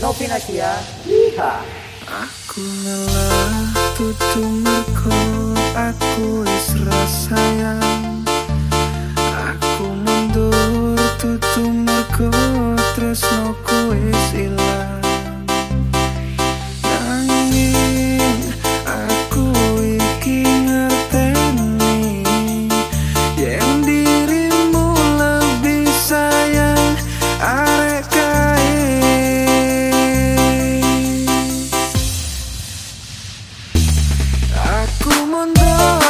Novina Kia Liha. Aku lelah tutu merko aku is sayang mundo.